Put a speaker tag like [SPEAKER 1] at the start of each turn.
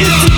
[SPEAKER 1] It's